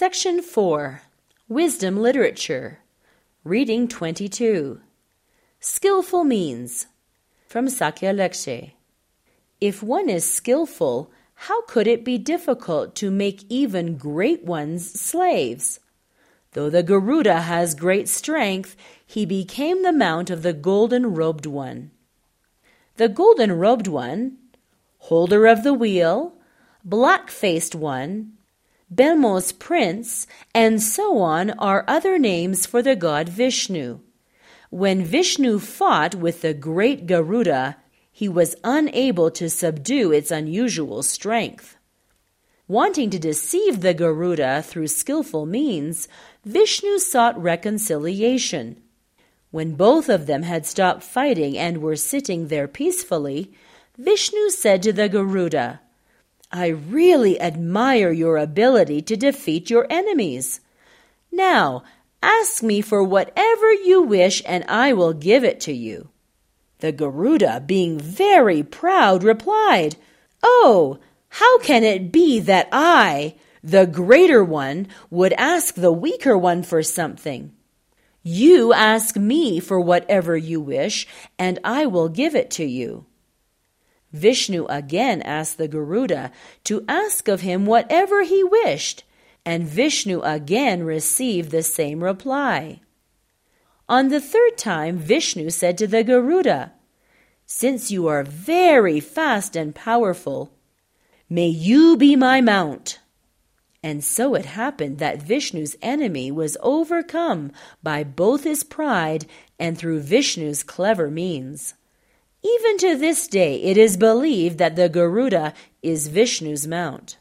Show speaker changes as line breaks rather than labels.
Section 4 Wisdom Literature Reading 22 Skillful Means from Sakya Lakshe. If one is skillful, how could it be difficult to make even great ones slaves? Though the Garuda has great strength, he became the mount of the golden robed one. The golden robed one, holder of the wheel, black faced one, Belmo's prince, and so on are other names for the god Vishnu. When Vishnu fought with the great Garuda, he was unable to subdue its unusual strength. Wanting to deceive the Garuda through skillful means, Vishnu sought reconciliation. When both of them had stopped fighting and were sitting there peacefully, Vishnu said to the Garuda, I really admire your ability to defeat your enemies. Now, ask me for whatever you wish, and I will give it to you. The Garuda, being very proud, replied, Oh, how can it be that I, the greater one, would ask the weaker one for something? You ask me for whatever you wish, and I will give it to you. Vishnu again asked the Garuda to ask of him whatever he wished, and Vishnu again received the same reply. On the third time, Vishnu said to the Garuda, Since you are very fast and powerful, may you be my mount. And so it happened that Vishnu's enemy was overcome by both his pride and through Vishnu's clever means. Even to this day, it is believed that the Garuda is Vishnu's mount.